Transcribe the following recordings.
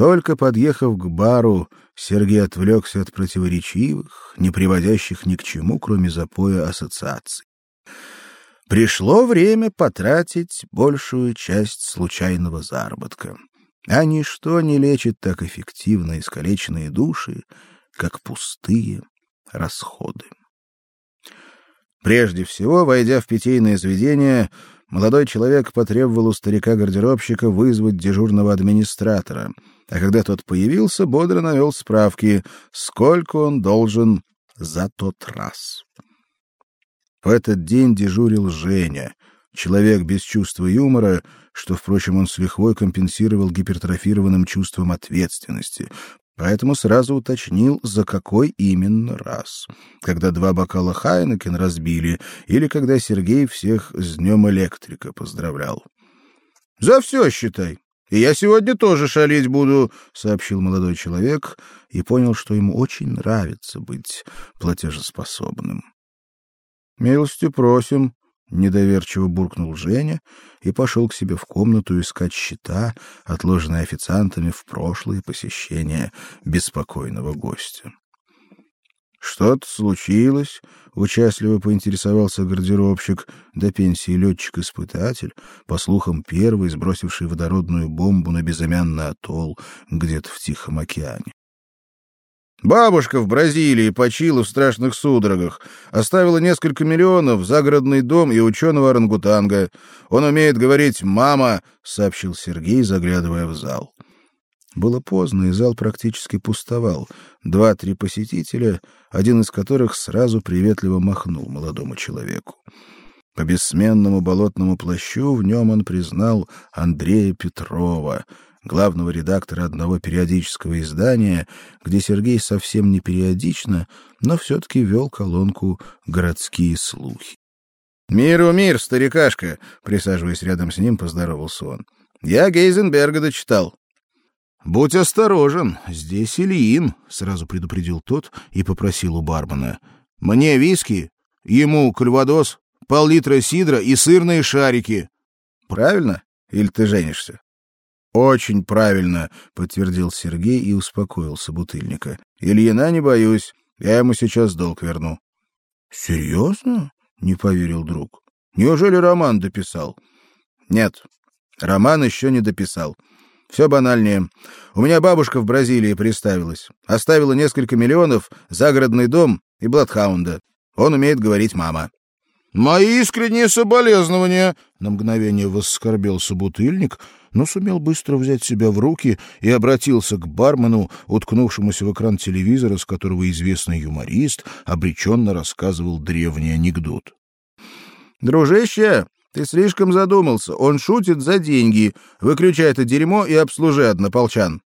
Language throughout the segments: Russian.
Только подъехав к бару, Сергей отвлекся от противоречивых, не приводящих ни к чему, кроме запоя ассоциаций. Пришло время потратить большую часть случайного заработка. А ничто не лечит так эффективно искалеченные души, как пустые расходы. Прежде всего, войдя в питейное заведение, молодой человек потребовал у старика-гардеробщика вызвать дежурного администратора, а когда тот появился, бодро навел справки, сколько он должен за тот раз. В этот день дежурил Женя, человек без чувства юмора, что, впрочем, он с лихвой компенсировал гипертрофированным чувством ответственности, поэтому сразу уточнил, за какой именно раз. Когда два бокала Хайнекен разбили или когда Сергей всех с днем электрика поздравлял. За все считай. И я сегодня тоже шалить буду, сообщил молодой человек и понял, что ему очень нравится быть платежеспособным. Милостью просим, недоверчиво буркнул Женя и пошел к себе в комнату искать счета, отложенные официантами в прошлые посещения беспокойного гостя. Что-то случилось? участливо поинтересовался гардеробщик, до пенсии летчик-испытатель, по слухам первый, сбросивший водородную бомбу на безымянный атолл где-то в Тихом океане. Бабушка в Бразилии почила в страшных судорогах, оставила несколько миллионов, загородный дом и ученого орангутанга. Он умеет говорить «мама», — сообщил Сергей, заглядывая в зал. Было поздно, и зал практически пустовал. Два-три посетителя, один из которых сразу приветливо махнул молодому человеку. По бессменному болотному плащу в нем он признал Андрея Петрова, главного редактора одного периодического издания, где Сергей совсем не периодично, но все таки вел колонку Городские слухи. Миру мир, старикашка, присаживаясь рядом с ним, поздоровался он. Я Гейзенберга дочитал. Будь осторожен, здесь Ильин, сразу предупредил тот и попросил у бармена: "Мне виски, ему кальвадос, пол-литра сидра и сырные шарики". Правильно? Или ты женишься? Очень правильно, подтвердил Сергей и успокоил собутыльника. Ильина не боюсь, я ему сейчас долг верну. Серьезно? не поверил друг. Неужели роман дописал? Нет. Роман еще не дописал. Все банальнее. У меня бабушка в Бразилии приставилась. Оставила несколько миллионов, загородный дом и бладхаунда. Он умеет говорить мама. Мои искренние соболезнования, на мгновение воскорбел собутыльник, но сумел быстро взять себя в руки и обратился к бармену, уткнувшемуся в экран телевизора, с которого известный юморист обреченно рассказывал древний анекдот. Дружище, ты слишком задумался. Он шутит за деньги. Выключай это дерьмо и обслужи однополчан.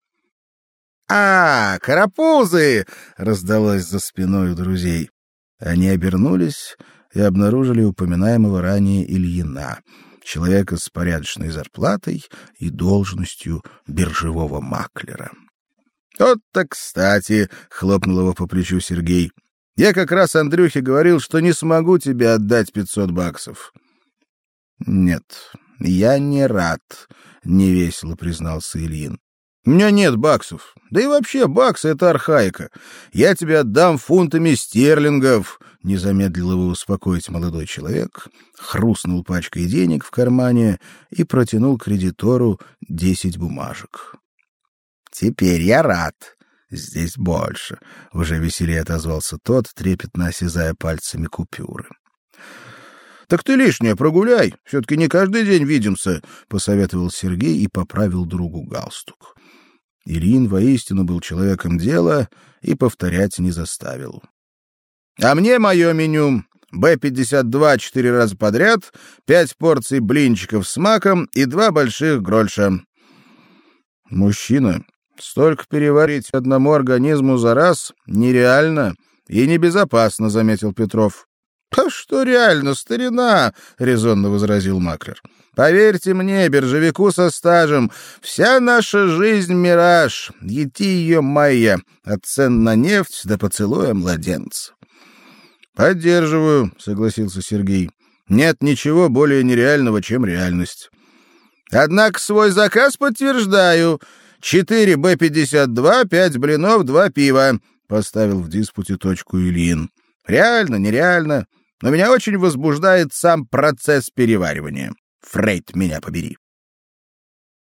А, карапузы! раздалось за спиной у друзей. Они обернулись и обнаружили упоминаемого ранее Ильина, человека с порядочной зарплатой и должностью биржевого маклера. Вот так, кстати, хлопнул его по плечу Сергей. Я как раз Андрюхе говорил, что не смогу тебе отдать пятьсот баксов. Нет, я не рад, невесело признался Ильин. У меня нет баксов. Да и вообще баксы это архаика. Я тебе отдам фунтами стерлингов, не замедлил его успокоить молодой человек, хрустнул пачкой денег в кармане и протянул кредитору десять бумажек. Теперь я рад. Здесь больше, уже веселее отозвался тот, трепетно осязая пальцами купюры. Так ты лишнее прогуляй, все таки не каждый день видимся, посоветовал Сергей и поправил другу галстук. Ирин воистину был человеком дела и повторять не заставил. А мне мое меню: Б52 четыре раза подряд, пять порций блинчиков с маком и два больших грольша. Мужчина, столько переварить одному организму за раз нереально и небезопасно, заметил Петров. «А что реально, старина?» — резонно возразил Маклер. «Поверьте мне, биржевику со стажем, вся наша жизнь — мираж, ети ее майя, от цен на нефть до поцелуя младенца». «Поддерживаю», — согласился Сергей. «Нет ничего более нереального, чем реальность». «Однако свой заказ подтверждаю. Четыре Б-52, пять блинов, два пива, поставил в диспуте точку Ильин. Реально, нереально, но меня очень возбуждает сам процесс переваривания. Фрейд меня побери.